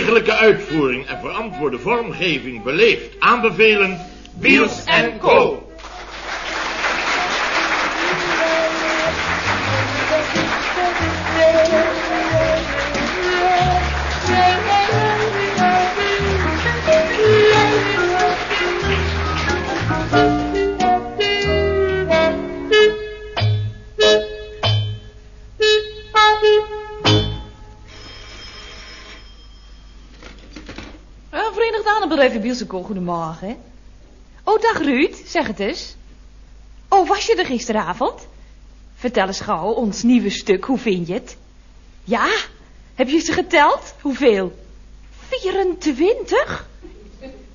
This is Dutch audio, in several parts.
degelijke uitvoering en verantwoorde vormgeving beleefd aanbevelen... Biels en. Verenigd Aanbedrijven Bielsenkool, goedemorgen. Oh, dag Ruud, zeg het eens. Oh, was je er gisteravond? Vertel eens gauw, ons nieuwe stuk, hoe vind je het? Ja, heb je ze geteld? Hoeveel? 24?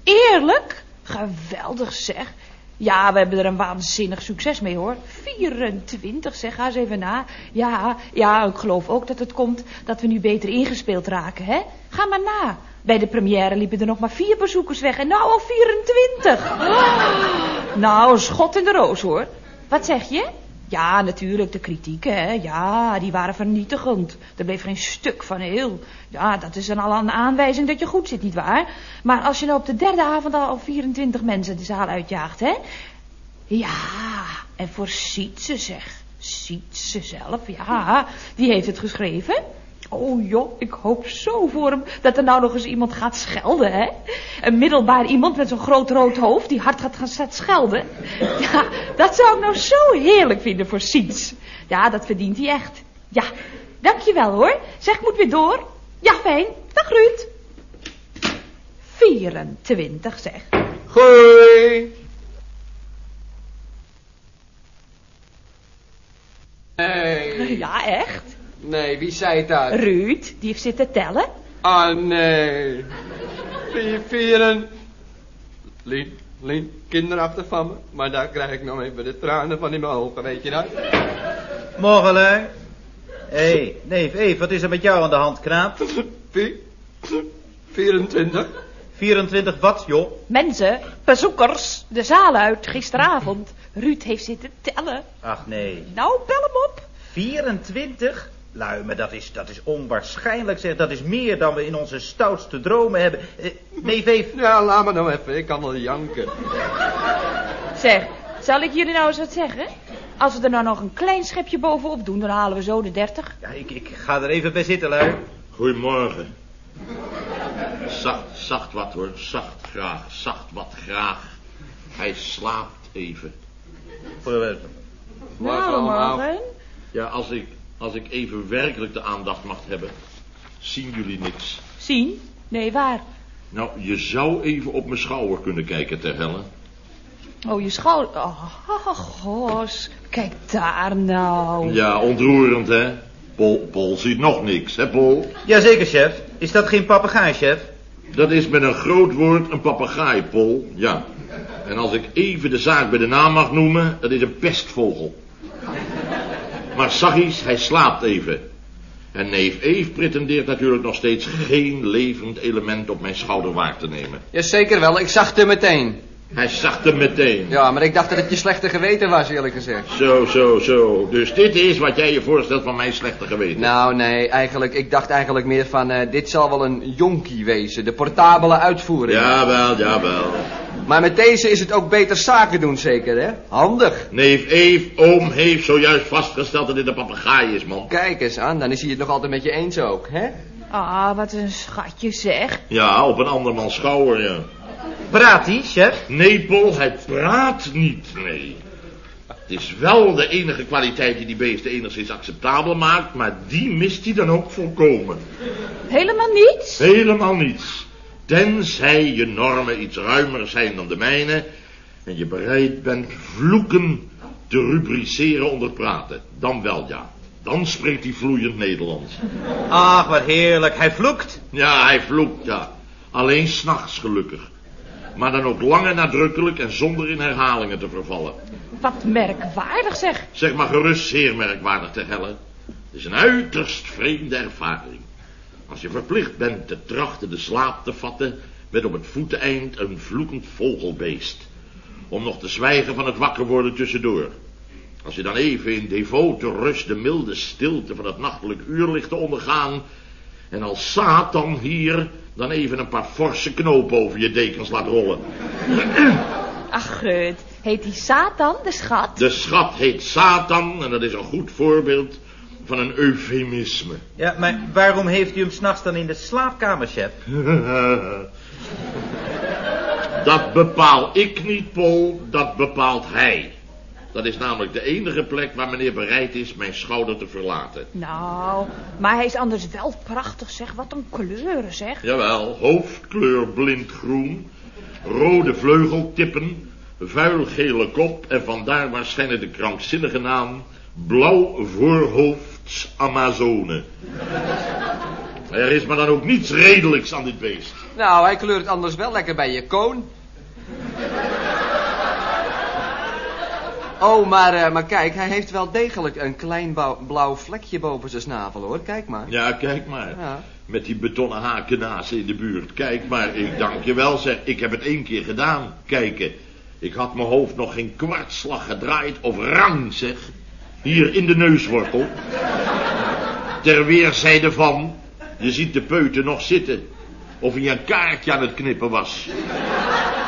Eerlijk? Geweldig zeg. Ja, we hebben er een waanzinnig succes mee hoor. 24 zeg, ga eens even na. Ja, ja, ik geloof ook dat het komt dat we nu beter ingespeeld raken, hè? Ga maar na. Bij de première liepen er nog maar vier bezoekers weg en nou al 24. Nou, schot in de roos hoor. Wat zeg je? Ja, natuurlijk, de kritieken, hè. Ja, die waren vernietigend. Er bleef geen stuk van heel. Ja, dat is dan al een aanwijzing dat je goed zit, nietwaar? Maar als je nou op de derde avond al 24 mensen de zaal uitjaagt, hè. Ja, en voor Sietse zeg. Sietse zelf, ja. Die heeft het geschreven. Oh joh, ik hoop zo voor hem dat er nou nog eens iemand gaat schelden, hè? Een middelbaar iemand met zo'n groot rood hoofd die hard gaat gaan schelden. Ja, dat zou ik nou zo heerlijk vinden voor Siets. Ja, dat verdient hij echt. Ja, dankjewel hoor. Zeg, ik moet weer door. Ja, fijn. Dag Ruud. 24 zeg. Goeie. Nee. Ja, echt? Nee, wie zei dat? Ruud, die heeft zitten tellen. Ah, nee. Vier, vieren. Lien, Lien, kinderachtig van me. Maar daar krijg ik nog even de tranen van in mijn ogen, weet je dat? Morgen, lui. Hé, hey, neef Eve, wat is er met jou aan de hand, knaap? Vier, 24. 24 wat, joh? Mensen, bezoekers, de zaal uit gisteravond. Ruud heeft zitten tellen. Ach, nee. Nou, bel hem op. 24? Lui, maar dat is, dat is onwaarschijnlijk, zeg. Dat is meer dan we in onze stoutste dromen hebben. Eh, neef Eve. Ja, laat me nou even, ik kan wel janken. Zeg, zal ik jullie nou eens wat zeggen? Als we er nou nog een klein schepje bovenop doen, dan halen we zo de 30. Ja, ik, ik ga er even bij zitten, lui. Goedemorgen. Zacht, zacht wat hoor, zacht graag, zacht wat graag. Hij slaapt even. Morgen Nou, allemaal. morgen. Ja, als ik, als ik even werkelijk de aandacht mag hebben, zien jullie niks. Zien? Nee, waar? Nou, je zou even op mijn schouder kunnen kijken, ter helle. Oh, je schouder. Oh, oh, gos. Kijk daar nou. Ja, ontroerend, hè? Pol, Pol ziet nog niks, hè, Pol? Jazeker, chef. Is dat geen papegaai, chef? Dat is met een groot woord een papegaai, Pol, ja. En als ik even de zaak bij de naam mag noemen, dat is een pestvogel. Maar Saggies, hij slaapt even. En neef Eve pretendeert natuurlijk nog steeds geen levend element op mijn schouder waar te nemen. Jazeker wel, ik zag er meteen. Hij zag hem meteen. Ja, maar ik dacht dat het je slechte geweten was, eerlijk gezegd. Zo, zo, zo. Dus dit is wat jij je voorstelt van mijn slechte geweten. Nou, nee, eigenlijk, ik dacht eigenlijk meer van, eh, dit zal wel een jonkie wezen, de portabele uitvoering. Jawel, jawel. Maar met deze is het ook beter zaken doen, zeker, hè? Handig. Neef Eve, oom heeft zojuist vastgesteld dat dit een papegaai is, man. Kijk eens aan, dan is hij het nog altijd met je eens ook, hè? Ah, wat een schatje zeg. Ja, op een andermans schouder, ja. Praat hij, chef? Nee, Pol, hij praat niet, nee. Het is wel de enige kwaliteit die die beesten enigszins acceptabel maakt, maar die mist hij dan ook volkomen. Helemaal niets? Helemaal niets. Tenzij je normen iets ruimer zijn dan de mijne en je bereid bent vloeken te rubriceren onder praten. Dan wel, ja. Dan spreekt hij vloeiend Nederlands. Ach, wat heerlijk. Hij vloekt. Ja, hij vloekt, ja. Alleen s'nachts gelukkig. Maar dan ook lang en nadrukkelijk en zonder in herhalingen te vervallen. Wat merkwaardig zeg. Zeg maar gerust zeer merkwaardig te hellen. Het is een uiterst vreemde ervaring. Als je verplicht bent te trachten de slaap te vatten met op het voeteneind een vloekend vogelbeest. Om nog te zwijgen van het wakker worden tussendoor. Als je dan even in devote rust de milde stilte van het nachtelijk uur ligt te ondergaan, En als Satan hier dan even een paar forse knopen over je dekens laat rollen. Ach, Geurt, heet die Satan de schat? De schat heet Satan en dat is een goed voorbeeld van een eufemisme. Ja, maar waarom heeft u hem s'nachts dan in de slaapkamer, chef? Dat bepaal ik niet, Paul, dat bepaalt hij. Dat is namelijk de enige plek waar meneer bereid is mijn schouder te verlaten. Nou, maar hij is anders wel prachtig, zeg. Wat een kleuren, zeg. Jawel, hoofdkleur blindgroen, rode vleugeltippen, vuilgele kop en vandaar waarschijnlijk de krankzinnige naam blauw voorhoofds Amazone. Er is maar dan ook niets redelijks aan dit beest. Nou, hij kleurt anders wel lekker bij je koon. Oh, maar, eh, maar kijk, hij heeft wel degelijk een klein blauw vlekje boven zijn snavel, hoor. Kijk maar. Ja, kijk maar. Ja. Met die betonnen haken naast in de buurt. Kijk maar, ik dank je wel zeg. Ik heb het één keer gedaan. Kijken. Ik had mijn hoofd nog geen kwartslag gedraaid of rang zeg. Hier in de neuswortel. Ter weerzijde van. Je ziet de peuter nog zitten. Of hij een kaartje aan het knippen was.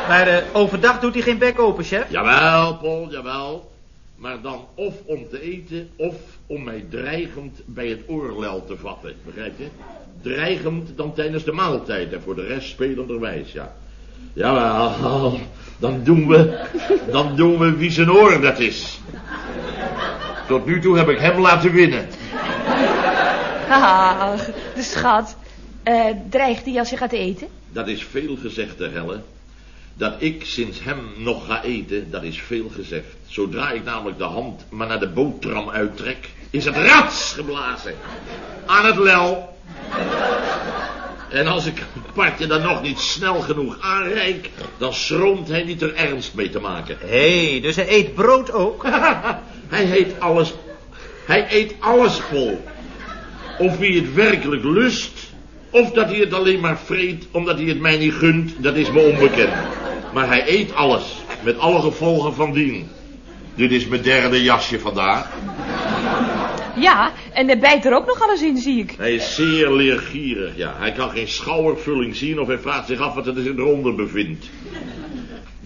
Maar eh, overdag doet hij geen bek open, chef? Jawel, Paul, jawel. Maar dan of om te eten, of om mij dreigend bij het oorlel te vatten. Begrijp je? Dreigend dan tijdens de maaltijd en voor de rest spelenderwijs, ja. Jawel, dan doen we, dan doen we wie zijn oor dat is. Tot nu toe heb ik hem laten winnen. Haha, de schat. Eh, dreigt hij als je gaat eten? Dat is veel gezegd, hè, Helle. Dat ik sinds hem nog ga eten, dat is veel gezegd. Zodra ik namelijk de hand maar naar de boterham uittrek, is het rats geblazen. Aan het lel. En als ik een partje dan nog niet snel genoeg aanreik, dan schroomt hij niet er ernst mee te maken. Hé, hey, dus hij eet brood ook? hij eet alles, hij eet alles vol. Of wie het werkelijk lust, of dat hij het alleen maar vreet omdat hij het mij niet gunt, dat is me onbekend. Maar hij eet alles, met alle gevolgen van dien. Dit is mijn derde jasje vandaag. Ja, en hij bijt er ook nog alles in, zie ik. Hij is zeer leergierig, ja. Hij kan geen schoudervulling zien of hij vraagt zich af wat er zich eronder bevindt.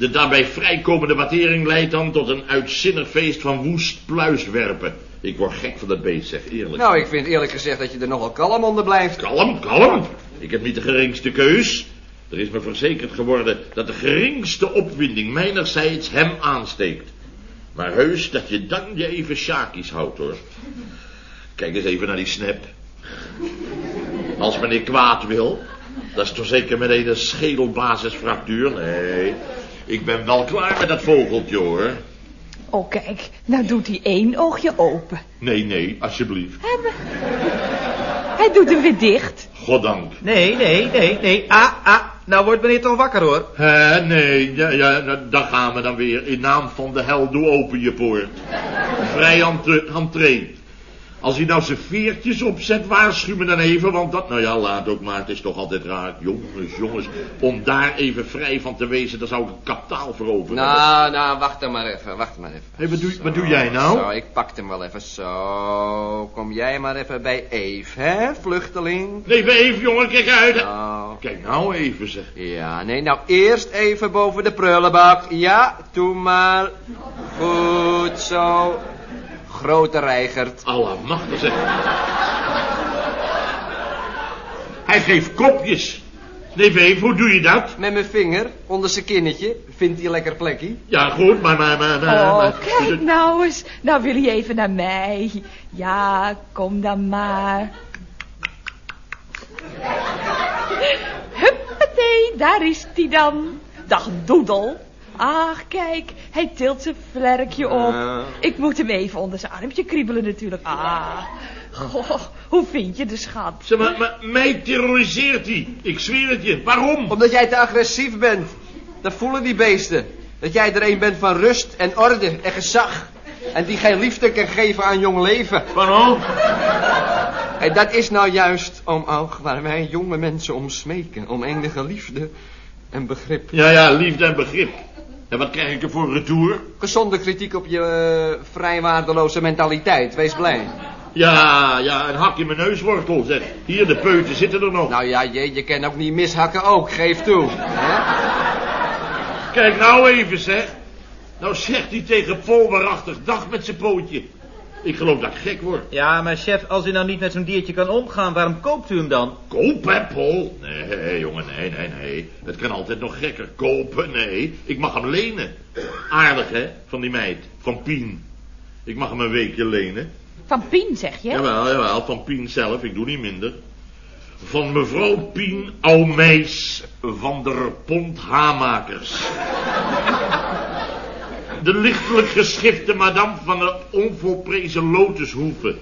De daarbij vrijkomende wattering leidt dan tot een uitzinnig feest van woest pluiswerpen. Ik word gek van dat beest, zeg, eerlijk. Nou, ik vind eerlijk gezegd dat je er nogal kalm onder blijft. Kalm, kalm. Ik heb niet de geringste keus. Er is me verzekerd geworden dat de geringste opwinding mijnerzijds hem aansteekt. Maar heus dat je dan je even sjakies houdt, hoor. Kijk eens even naar die snap. Als meneer kwaad wil, dat is toch zeker meteen een schedelbasisfractuur? Nee, ik ben wel klaar met dat vogeltje, hoor. Oh, kijk, nou doet hij één oogje open. Nee, nee, alsjeblieft. Hij doet hem weer dicht. Goddank. Nee, nee, nee, nee. Ah, ah. Nou wordt meneer toch wakker, hoor. Hè, nee, ja, ja, daar gaan we dan weer. In naam van de hel, doe open je poort. Vrij entre- entree. Als hij nou zijn veertjes opzet, waarschuw me dan even, want dat, nou ja, laat ook maar, het is toch altijd raar. Jongens, jongens, om daar even vrij van te wezen, dan zou ik een kapitaal veroveren. Nou, nou, wacht dan maar even, wacht maar even. Hé, wat, doe, wat doe jij nou? Zo, ik pak hem wel even zo. Kom jij maar even bij Eve, hè, vluchteling? Nee, even, jongen, kijk uit. Nou, Kijk nou even, zeg. ja, nee, nou eerst even boven de prullenbak. Ja, doe maar. Goed zo. Grote reigert. Allemachtig, zeg. Hij geeft kopjes. Nee, Veef, hoe doe je dat? Met mijn vinger onder zijn kinnetje. Vindt hij een lekker plekje? Ja, goed, maar, maar, maar, maar... Oh, maar- kijk nou eens. Nou wil hij even naar mij. Ja, kom dan maar. Huppatee, daar is hij dan. Dag, Doedel. Ach, kijk, hij tilt zijn vlerkje op. Ah. Ik moet hem even onder zijn armpje kriebelen natuurlijk. Ah, goh, hoe vind je de schat? Zeg maar, maar mij terroriseert hij. Ik zweer het je. Waarom? Omdat jij te agressief bent. Dat voelen die beesten. Dat jij er een bent van rust en orde en gezag. En die geen liefde kan geven aan jong leven. Waarom? En dat is nou juist om oog waar wij jonge mensen om smeken. Om enige liefde en begrip. Ja, ja, liefde en begrip. En wat krijg ik er voor retour? Gezonde kritiek op je eh, vrij waardeloze mentaliteit. Wees blij. Ja, ja, een hak in mijn neuswortel, zeg. Hier, de peuten zitten er nog. Nou ja, je, je kan ook niet mishakken ook, geef toe. hè? Kijk nou even, zeg. Nou zegt hij tegen Paul waarachtig dag met zijn pootje. Ik geloof dat ik gek word. Ja, maar chef, als u nou niet met zo'n diertje kan omgaan, waarom koopt u hem dan? Kopen, Paul? Nee, jongen, nee, nee, nee. Het kan altijd nog gekker. Kopen, nee. Ik mag hem lenen. Aardig, hè, van die meid. Van Pien. Ik mag hem een weekje lenen. Van Pien, zeg je? Jawel, jawel, van Pien zelf. Ik doe niet minder. Van mevrouw Pien Aumeis van der Pont Hamakers. De lichtelijk geschifte madame van de onvolprezen lotushoeve.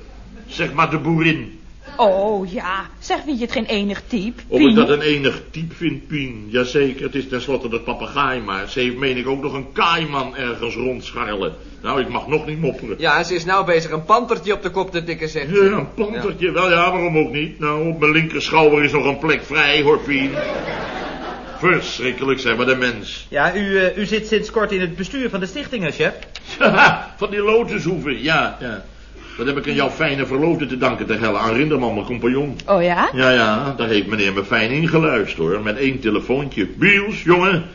Zeg maar de boerin. Oh ja, zeg, vind je het geen enig type? Of ik dat een enig type vind, Pien. Jazeker, het is tenslotte de papegaai, maar ze heeft, meen ik, ook nog een kaaiman ergens rondscharrelen. Nou, ik mag nog niet mopperen. Ja, en ze is nou bezig een pantertje op de kop te tikken, zegt Ja, een pantertje. Wel ja, waarom ook niet? Nou, op mijn linkerschouder is nog een plek vrij, hoor, Pien. Verschrikkelijk, zeg maar, de mens. Ja, u, eh, u zit sinds kort in het bestuur van de stichting, hè, chef? Van die lotushoeven, ja, ja. Dat heb ik aan jouw fijne verloofde te danken, te helle. Aan Rinderman, mijn compagnon. Oh ja? Ja, ja, daar heeft meneer me fijn ingeluisterd, hoor. Met één telefoontje. Biels, jongen.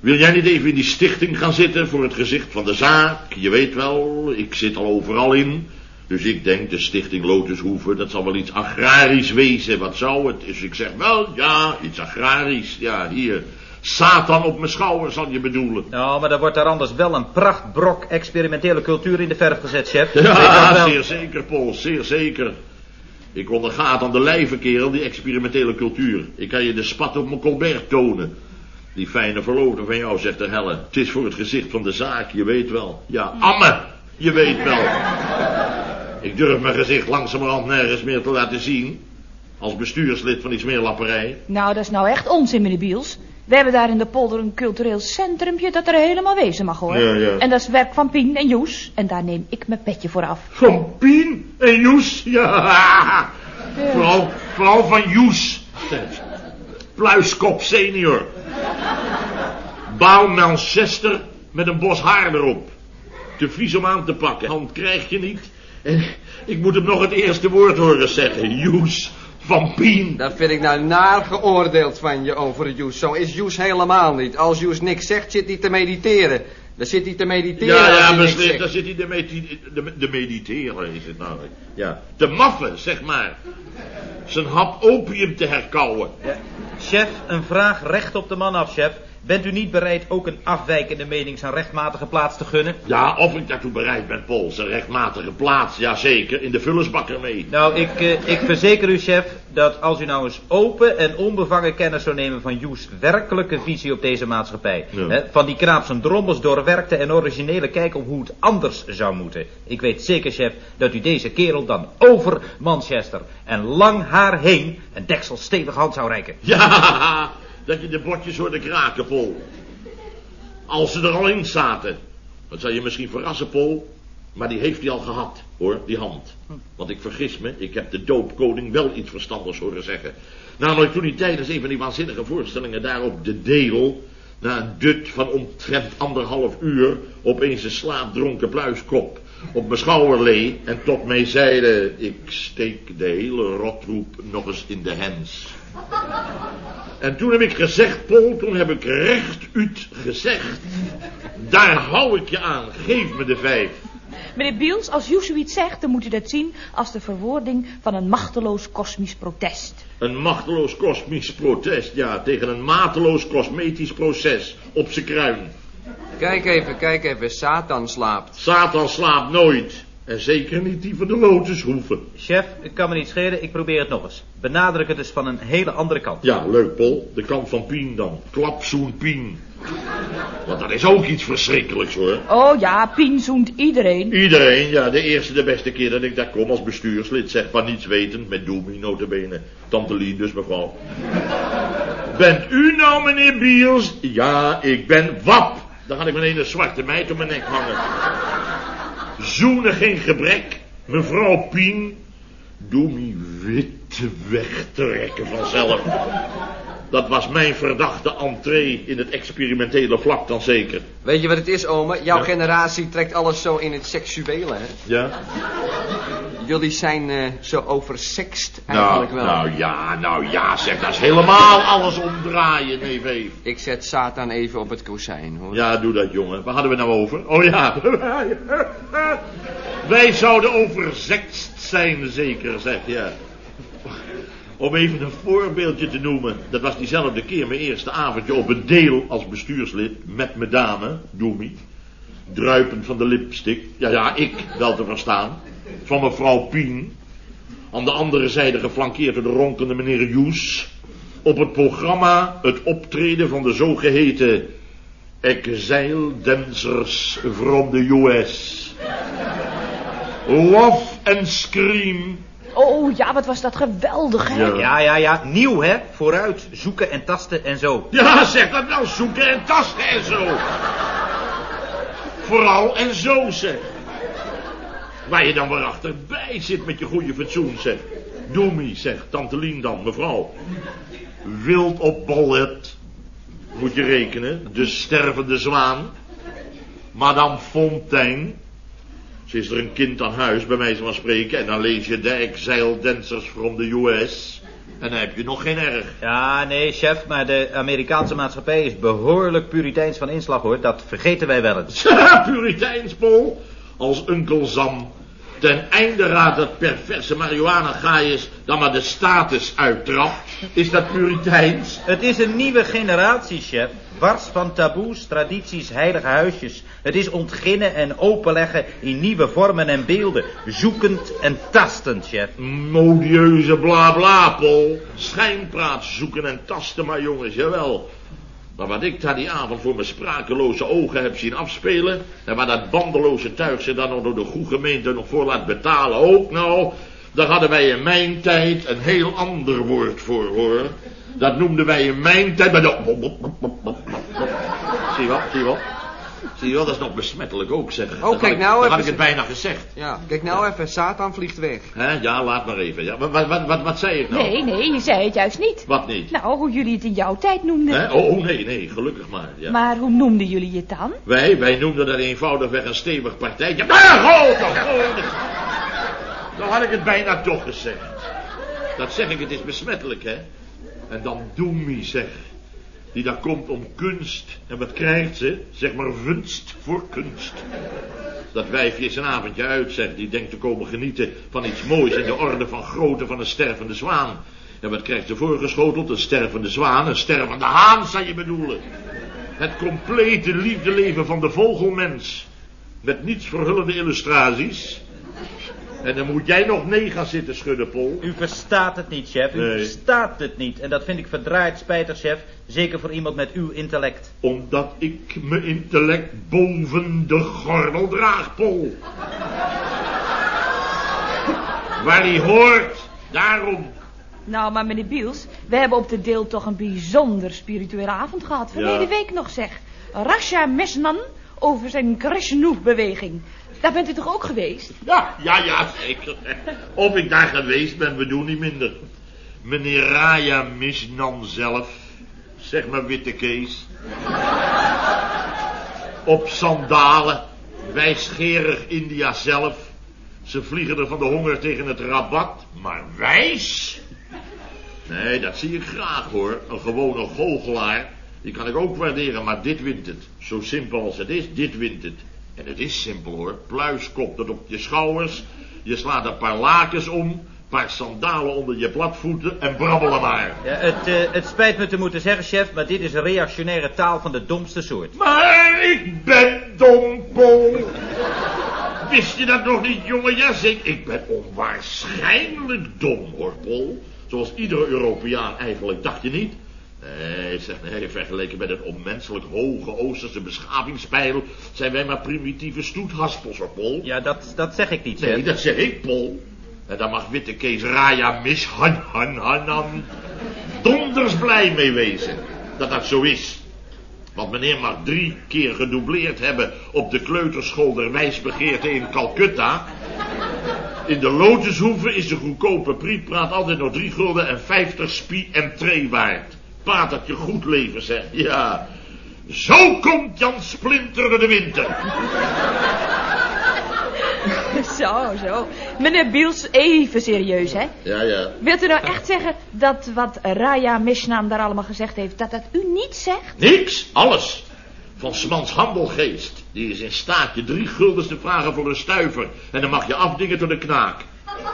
Wil jij niet even in die stichting gaan zitten voor het gezicht van de zaak? Je weet wel, ik zit al overal in. Dus ik denk, de stichting Lotushoeven, dat zal wel iets agrarisch wezen. Wat zou het? Dus ik zeg, wel, ja, iets agrarisch. Ja, hier. Satan op mijn schouder zal je bedoelen. Nou, maar dan wordt daar anders wel een prachtbrok experimentele cultuur in de verf gezet, chef. Ja, wel? zeer zeker, Paul, zeer zeker. Ik ondergaat aan de lijve, kerel, die experimentele cultuur. Ik kan je de spat op mijn colbert tonen. Die fijne verloofde van jou, zegt de helle. Het is voor het gezicht van de zaak, je weet wel. Ja, amme, je weet wel. Ik durf mijn gezicht langzamerhand nergens meer te laten zien. Als bestuurslid van die smeerlapperij. Nou, dat is nou echt onzin, meneer Biels. We hebben daar in de polder een cultureel centrumpje dat er helemaal wezen mag, hoor. Ja, ja. En dat is werk van Pien en Joes. En daar neem ik mijn petje voor af. Van Pien en Joes, ja. Vooral, vooral van Joes. Pluiskop senior. Bouw Manchester met een bos haar erop. Te vies om aan te pakken. Hand krijg je niet. En ik moet hem nog het eerste woord horen zeggen. Joes van Pien. Dat vind ik nou naar geoordeeld van je over Joes. Zo is Joes helemaal niet. Als Joes niks zegt, zit hij te mediteren. Dan zit hij te mediteren Ja, ja, beslist. Daar zit hij de, medi- de, de mediteren, is het nou. Ja, te maffen, zeg maar. Zijn hap opium te herkauwen. Ja. Chef, een vraag recht op de man af, chef. Bent u niet bereid ook een afwijkende mening zijn rechtmatige plaats te gunnen? Ja, of ik daartoe bereid ben, Paul. Zijn rechtmatige plaats, jazeker, in de vullersbakker mee. Nou, ik, eh, ik verzeker u, chef, dat als u nou eens open en onbevangen kennis zou nemen van Joes' werkelijke visie op deze maatschappij. Ja. Hè, van die knaap zijn drommels doorwerkte en originele kijk op hoe het anders zou moeten. Ik weet zeker, chef, dat u deze kerel dan over Manchester en lang haar heen een deksel stevig hand zou reiken. Ja, dat je de botjes hoorde kraken, Paul. Als ze er al in zaten. Dat zal je misschien verrassen, Paul. Maar die heeft hij al gehad, hoor, die hand. Want ik vergis me, ik heb de doopkoning wel iets verstandigs horen zeggen. Namelijk toen hij tijdens een van die waanzinnige voorstellingen daar op de deel... na een dut van omtrent anderhalf uur... opeens een slaapdronken pluiskop op mijn schouder lee... en tot mij zeide... ik steek de hele rotroep nog eens in de hens. En toen heb ik gezegd, Paul, toen heb ik recht uit gezegd. Daar hou ik je aan, geef me de vijf. Meneer Biels, als Joes zoiets zegt, dan moet u dat zien als de verwoording van een machteloos kosmisch protest. Een machteloos kosmisch protest, ja, tegen een mateloos cosmetisch proces op zijn kruin. Kijk even, kijk even. Satan slaapt. Satan slaapt nooit. En zeker niet die van de lotushoeven. Chef, het kan me niet schelen, ik probeer het nog eens. Benadruk het dus van een hele andere kant. Ja, leuk, Paul. De kant van Pien dan. Klapzoen Pien. Want dat is ook iets verschrikkelijks, hoor. Oh ja, Pien zoent iedereen. Iedereen, ja, de eerste, de beste keer dat ik daar kom als bestuurslid, zeg maar niets wetend, met Doemie notabene. Tante Lien dus, mevrouw. Bent u nou meneer Biels? Ja, ik ben WAP. Dan had ik meteen een zwarte meid om mijn nek hangen. Zoenen geen gebrek, mevrouw Pien. Doemie wit wegtrekken vanzelf. Dat was mijn verdachte entree in het experimentele vlak dan zeker. Weet je wat het is, oma? Jouw Ja. generatie trekt alles zo in het seksuele, hè? Ja? jullie zijn eh, zo oversext Nou, eigenlijk wel. nou ja, nou ja, zeg, dat is helemaal alles omdraaien, Eve. Ik zet Satan even op het kozijn, hoor. Ja, doe dat, jongen. Waar hadden we nou over? Oh ja. Wij zouden overzekst zijn, zeker, zeg, ja. Om even een voorbeeldje te noemen. Dat was diezelfde keer mijn eerste avondje op een deel als bestuurslid. Met mijn dame, Doemie. Druipend van de lipstick. Ja, ja, ik, wel te verstaan. Van mevrouw Pien. Aan de andere zijde geflankeerd door de ronkende meneer Joes. Op het programma het optreden van de zogeheten Exile Dancers from the US. Love and Scream. Oh ja, wat was dat geweldig, hè? Ja. Ja, ja, ja. Nieuw, hè? Vooruit. Zoeken en tasten en zo. Ja, zeg dat nou, zoeken en tasten en zo. Vooral en zo, zeg. Waar je dan weer achterbij zit met je goede fatsoen, zeg. Doemie, zeg, tante Lien dan, mevrouw. Wild op ballet. Moet je rekenen. De stervende zwaan. Madame Fontaine. Ze is er een kind aan huis, bij mij van spreken. En dan lees je de Exile Dancers from the US. En dan heb je nog geen erg. Ja, nee, chef, maar de Amerikaanse maatschappij is behoorlijk puriteins van inslag, hoor. Dat vergeten wij wel eens. Puriteinspol. Als Unkel Sam ten einde raadt dat perverse marihuana gaaiers dan maar de status uittrapt. Is dat puriteins? Het is een nieuwe generatie, chef. Wars van taboes, tradities, heilige huisjes. Het is ontginnen en openleggen in nieuwe vormen en beelden. Zoekend en tastend, chef. Modieuze bla bla, Pol. Schijnpraat zoeken en tasten maar, jongens, jawel. Maar wat ik daar die avond voor mijn sprakeloze ogen heb zien afspelen... en waar dat bandeloze tuig zich dan nog door de goede gemeente nog voor laat betalen ook nou... daar hadden wij in mijn tijd een heel ander woord voor, hoor. Dat noemden wij in mijn tijd... Zie je zie? Zie je wel, dat is nog besmettelijk ook, zeg. Dan had kijk ik- nou Dan even had ik het bijna gezegd. Ja, kijk nou even, Satan vliegt weg. Hè? Ja, laat maar even. Ja, wat, wat, wat, wat zei ik nou? Nee, nee, je zei het juist niet. Wat niet? Nou, hoe jullie het in jouw tijd noemden. Hè? Oh, oh, nee, nee, gelukkig maar. Ja. Maar hoe noemden jullie het dan? Wij, wij noemden dat eenvoudigweg een stevig partijtje. Ah, goed, toch. Dan had ik het bijna toch gezegd. Dat zeg ik, het is besmettelijk, hè. En dan Doemie, zeg. Die daar komt om kunst. En wat krijgt ze? Zeg maar vunst voor kunst. Dat wijfje is een avondje uit, zeg. Die denkt te komen genieten van iets moois in de orde van grootte van een stervende zwaan. En wat krijgt ze voorgeschoteld? Een stervende zwaan, een stervende haan, zou je bedoelen. Het complete liefdeleven van de vogelmens. Met niets verhullende illustraties. En dan moet jij nog nee gaan zitten schudden, Pol. U verstaat het niet, chef. U Nee. verstaat het niet. En dat vind ik verdraaid spijtig, chef. Zeker voor iemand met uw intellect. Omdat ik mijn intellect boven de gordel draag, Pol. Waar hij hoort, daarom. Nou, maar meneer Biels, we hebben op de deel toch een bijzonder spirituele avond gehad. Verleden Ja. week nog zeg. Rasha Mesnan over zijn Krishnu-beweging. Daar bent u toch ook geweest? Ja, ja, ja, zeker. Of ik daar geweest ben, we doen niet minder. Meneer Raya Misnan zelf. Zeg maar witte Kees. Op sandalen. Wijsgerig India zelf. Ze vliegen er van de honger tegen het rabat. Maar wijs? Nee, dat zie ik graag hoor. Een gewone goochelaar. Die kan ik ook waarderen, maar dit wint het. Zo simpel als het is, dit wint het. En het is simpel hoor. Pluiskop dat op je schouders. Je slaat een paar lakens om. Paar sandalen onder je platvoeten en brabbelen maar. Ja, het, eh, het spijt me te moeten zeggen, chef, maar dit is reactionaire taal van de domste soort. Maar ik ben dompel. Wist je dat nog niet, jongen? Ja, zeker. Ik ben onwaarschijnlijk dom, hoor, Pol. Zoals iedere Europeaan eigenlijk, dacht je niet? Nee, zeg, nee, vergeleken met het onmenselijk hoge Oosterse beschavingspeil... zijn wij maar primitieve stoethaspels, hoor, Pol. Ja, dat, dat zeg ik niet. Nee, dat zeg ik, Pol. En daar mag witte Kees Raya mis han han han han donders blij mee wezen dat dat zo is. Want meneer mag drie keer gedoubleerd hebben op de kleuterschool der wijsbegeerte in Calcutta. In de Lotushoeve is de goedkope prietpraat altijd nog drie gulden en vijftig spie en tree waard. Praat dat je goed leven, zeg. Ja. Zo komt Jan Splinter de winter. Zo, zo. Meneer Biels, even serieus, hè? Ja, ja. Wilt u nou echt zeggen dat wat Raya Mishnam daar allemaal gezegd heeft, dat dat u niet zegt? Niks, alles. Van Smans handelgeest. Die is in staat je drie guldens te vragen voor een stuiver. En dan mag je afdingen tot de knaak.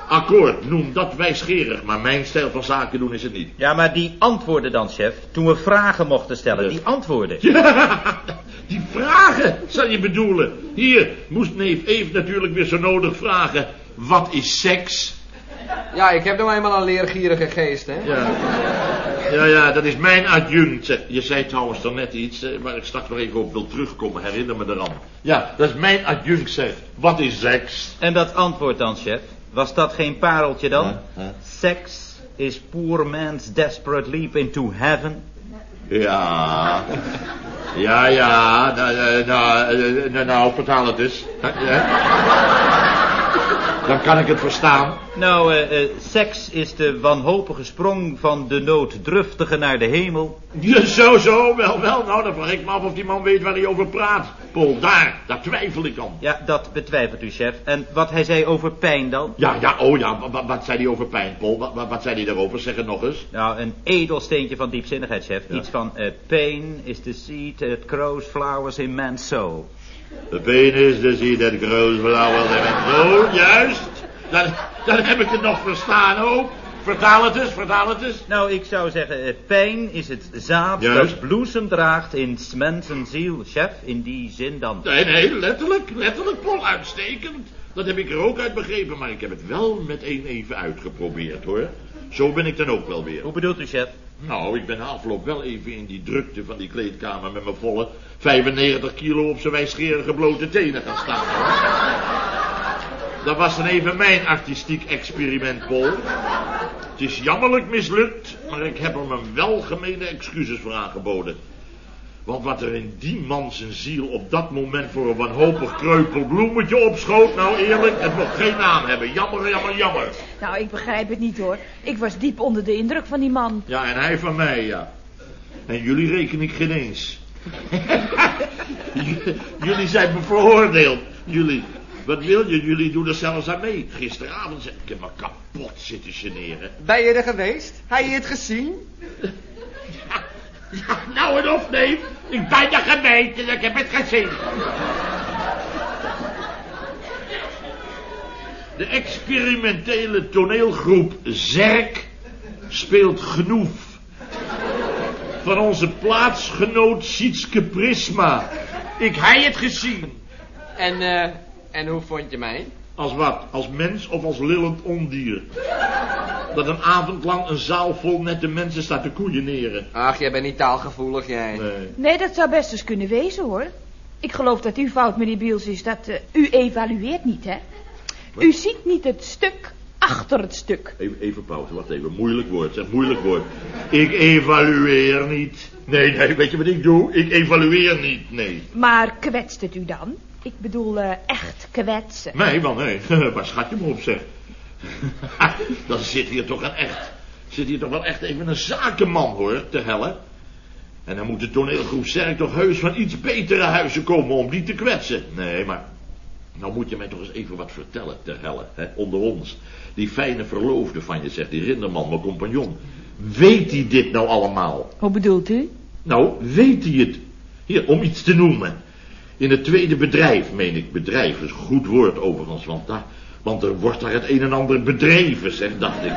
Akkoord, noem dat wijsgerig, maar mijn stijl van zaken doen is het niet. Ja, maar die antwoorden dan, chef. Toen we vragen mochten stellen, die antwoorden. Ja, die vragen, zal je bedoelen. Hier moest neef Eve natuurlijk weer zo nodig vragen. Wat is seks? Ja, ik heb nou eenmaal een leergierige geest, hè? Ja, ja, ja dat is mijn adjunct. Je zei trouwens dan net iets eh, waar ik straks nog even op wil terugkomen. Herinner me eraan. Ja, dat is mijn adjunct, zeg. Wat is seks? En dat antwoord dan, chef. Was dat geen pareltje dan? Ja, ja. Sex is poor man's desperate leap into heaven. Ja. Ja, ja. Nou, eh, nou, eh, nou, nou vertaal het. Eh? Dan kan ik het verstaan. Nou, eh, eh, seks is de wanhopige sprong van de nooddruftige naar de hemel. Ja, zo, zo, wel, wel. Nou, dan vraag ik me af of die man weet waar hij over praat. Paul, daar, daar twijfel ik aan. Ja, dat betwijfelt u, chef. En wat hij zei over pijn dan? Ja, ja, oh ja, wat, wat zei hij over pijn, Paul? Wat, wat, wat zei hij daarover? Zeg het nog eens. Nou, een edelsteentje van diepzinnigheid, chef. Iets van, eh, pain is the seed that grows flowers in man's soul. De penis, de zie dat groot blauwe zo, juist. Dan, dan heb ik het nog verstaan ook. Vertaal het eens, vertaal het eens. Nou, ik zou zeggen, eh, pijn is het zaad Juist. dat bloesem draagt in 's mensen ziel. Chef, in die zin dan. Nee, nee, letterlijk, letterlijk, Paul, uitstekend. Dat heb ik er ook uit begrepen, maar ik heb het wel met één even uitgeprobeerd, hoor. Zo ben ik dan ook wel weer. Hoe bedoelt u, chef? Nou, ik ben na afloop wel even in die drukte van die kleedkamer met mijn volle 95 kilo op zijn wijsgerige blote tenen gaan staan. Dat was dan even mijn artistiek experiment, Paul. Het is jammerlijk mislukt, maar ik heb er mijn welgemene excuses voor aangeboden. Want wat er in die man zijn ziel op dat moment voor een wanhopig kreupel bloemetje opschoot, nou eerlijk, het mocht geen naam hebben. Jammer, jammer, jammer. Nou, ik begrijp het niet hoor. Ik was diep onder de indruk van die man. Ja, en hij van mij, ja. En jullie reken ik geen eens. Jullie zijn me veroordeeld. Jullie, wat wil je? Jullie doen er zelfs aan mee. Gisteravond, zeg, ik heb me kapot zitten generen. Ben je er geweest? Heb je het gezien? Ja, nou en of, neef. Ik ben er gemeente, ik heb het gezien. De experimentele toneelgroep Zerk speelt Genoef. Van onze plaatsgenoot Sietske Prisma. Ik heb het gezien. En, eh, en hoe vond je mij? Als wat? Als mens of als lillend ondier? Dat een avond lang een zaal vol nette mensen staat te koeieneren. Ach, jij bent niet taalgevoelig, jij. Nee. Nee, dat zou best eens kunnen wezen hoor. Ik geloof dat uw fout, meneer Biels, is dat eh, u evalueert niet, hè? U ziet niet het stuk achter het stuk. Even, even pauze, wacht even. Moeilijk woord, zeg, moeilijk woord. Ik evalueer niet. Nee, nee, weet je wat ik doe? Ik evalueer niet, nee. Maar kwetst het u dan? Ik bedoel, eh, echt kwetsen. Nee, man, nee. Waar schat je me op, zeg? Dan zit hier toch een echt... Zit hier toch wel echt even een zakenman, hoor, te hellen. En dan moet de toneelgroep Zerk toch heus van iets betere huizen komen om die te kwetsen. Nee, maar... Nou moet je mij toch eens even wat vertellen, ter helle, hè, onder ons. Die fijne verloofde van je, zegt die Rinderman, mijn compagnon. Weet hij dit nou allemaal? Hoe bedoelt u? Nou, weet hij het? Hier, om iets te noemen. In het tweede bedrijf, meen ik, bedrijf is een goed woord overigens, want, daar, want er wordt daar het een en ander bedreven, zeg, dacht ik.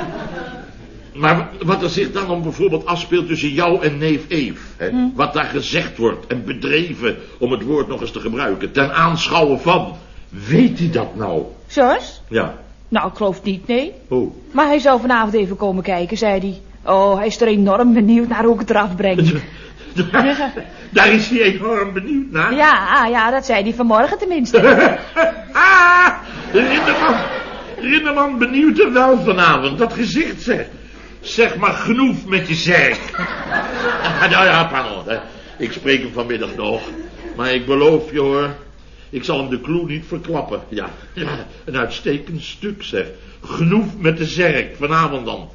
Maar wat er zich dan om bijvoorbeeld afspeelt tussen jou en neef Eve, hè, wat daar gezegd wordt en bedreven, om het woord nog eens te gebruiken, ten aanschouwen van, weet hij dat nou? Zoals? Ja, Nou, ik geloof het niet, nee. oh. Maar hij zou vanavond even komen kijken, zei hij. Oh, hij is er enorm benieuwd naar hoe ik het eraf breng. Daar is hij enorm benieuwd naar. Ja, ja, dat zei hij vanmorgen tenminste. ah, Rinderman, Rinderman benieuwd er wel vanavond. Dat gezicht zeg. Zeg maar genoeg met je zerk. nou ja, pardon. hè. Ik spreek hem vanmiddag nog. Maar ik beloof je hoor. Ik zal hem de clue niet verklappen. Ja, ja een uitstekend stuk zeg. Genoeg met de zerk, vanavond dan.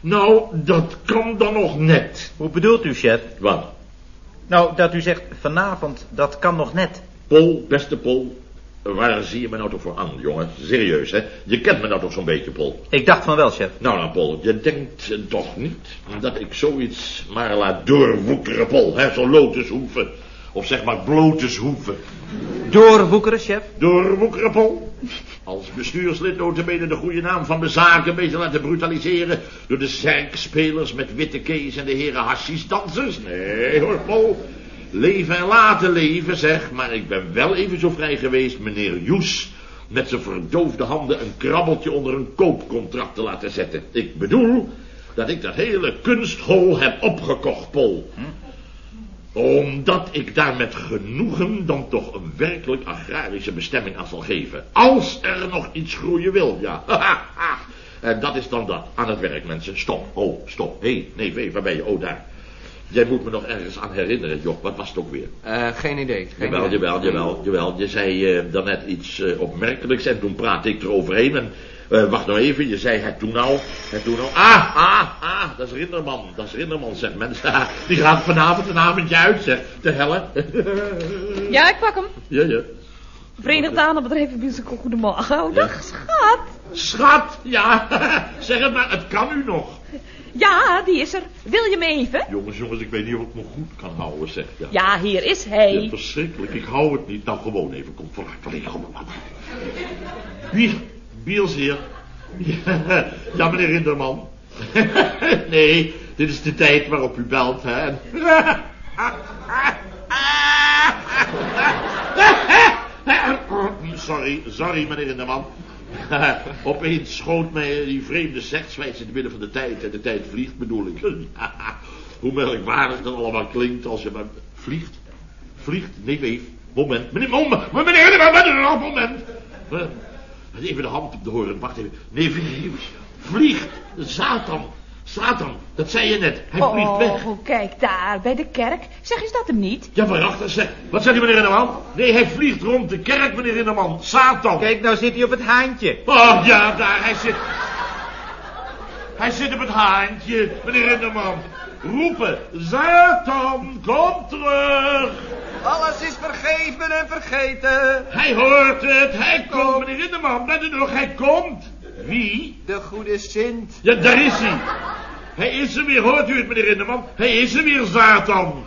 Nou, dat kan dan nog net. Hoe bedoelt u, chef? Wat? Nou, dat u zegt vanavond, dat kan nog net. Pol, beste Pol. Waar zie je me nou toch voor aan, jongen? Serieus, hè? Je kent me nou toch zo'n beetje, Pol? Ik dacht van wel, chef. Nou, nou, Pol, je denkt toch niet dat ik zoiets maar laat doorwoekeren, Pol, hè? Zo'n lotushoeven. Of zeg maar blooteshoeven. Doorwoekeren, chef? Doorwoekeren, Pol. Als bestuurslid notabene de goede naam van de zaken een beetje laten brutaliseren... door de zerkspelers met witte kees en de heren hashies-dansers. Nee, hoor, Pol. Leven en laten leven, zeg. Maar ik ben wel even zo vrij geweest, meneer Joes... met zijn verdoofde handen een krabbeltje onder een koopcontract te laten zetten. Ik bedoel dat ik dat hele kunsthol heb opgekocht, Pol. Omdat ik daar met genoegen dan toch een werkelijk agrarische bestemming aan zal geven. Als er nog iets groeien wil, ja. en dat is dan dat. Aan het werk, mensen. Stop. Oh, stop. Hé, hey, nee, Vee, waar ben je? Oh, daar. Jij moet me nog ergens aan herinneren, Job. Wat was het ook weer? Eh, geen idee. Geen Jawel, idee. jawel, jawel, jawel. Je zei eh, daarnet iets eh, opmerkelijks en toen praatte ik eroverheen. En eh, wacht nou even, je zei het toen al, het toen al. Ah, ah, ah, dat is Rinderman, dat is Rinderman, zegt mensen. Die gaat vanavond een avondje uit, zeg. De helle. Ja, ik pak hem. Ja, ja. Verenigd Aanbedrijven Musical Goedemorgen. Oh, dag, schat. Schat, ja. zeg het maar, het kan u nog. Ja, die is er. Wil je hem even? Jongens, jongens, ik weet niet of ik me goed kan houden, zeg. Ja. Ja, hier is Ja, hij. verschrikkelijk, ik hou het niet. Nou, gewoon even, kom vooruit. Alleen, kom maar. Bier, Biels hier. Ja, ja, meneer Rinderman. nee, dit is de tijd waarop u belt, hè. Sorry, sorry, meneer Rinderman. Opeens schoot mij die vreemde sechtswijs in het midden van de tijd. En de tijd vliegt, bedoel ik. Hoe merkwaardig dat allemaal klinkt als je maar vliegt. Vliegt? Nee, weef. Moment. Meneer. Meneer Rinderman, meneer, moment. Even de hand op de horen. Wacht even. Nee, vliegt. Vliegt. Satan. Satan. Dat zei je net. Hij vliegt weg. Oh, kijk daar, bij de kerk. Zeg, is dat hem niet? Ja, waarachtig zeg. Wat zegt u, meneer Rinderman? Nee, hij vliegt rond de kerk, meneer Rinderman. Satan. Kijk, nou zit hij op het haantje. Oh, ja, daar, hij zit... Hij zit op het haantje, meneer Rinderman. Roepen, Satan, kom terug. Alles is vergeven en vergeten. Hij hoort het, hij komt, meneer Rinderman. Bent u nog, hij komt. Wie? De goede Sint. Ja, daar is hij. Hij is er weer, hoort u het, meneer Rinderman? Hij is er weer, Satan.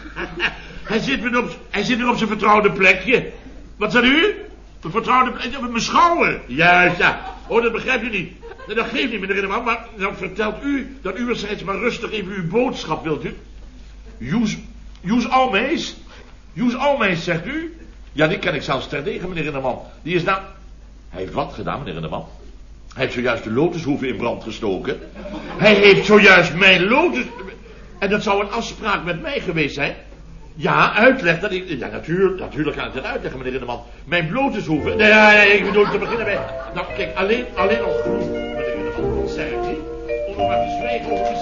hij, zit weer op, hij zit weer op zijn vertrouwde plekje. Wat zei u? Mijn vertrouwde plekje? Mijn schouder. Juist, ja. Oh, dat begrijpt u niet. Nee, dat geeft niet, meneer Rinderman. Maar dan vertelt u dat u maar rustig even uw boodschap wilt u. Joes, Joes Almees? Joes Almees, zegt u? Ja, die ken ik zelfs terdege, meneer Rinderman. Die is nou... Hij heeft wat gedaan, meneer Rinderman? Hij heeft zojuist de lotushoeven in brand gestoken. Hij heeft zojuist mijn lotus... En dat zou een afspraak met mij geweest zijn. Ja, uitleg dat ik... Ja, natuurlijk, natuurlijk kan ik dat uitleggen, meneer Rinderman. Mijn lotushoeven... Nee, nee, nee, ik bedoel te beginnen bij... Nou, kijk, alleen, alleen al meneer Rinderman. Zeg ik niet. Om maar te zwijgen over de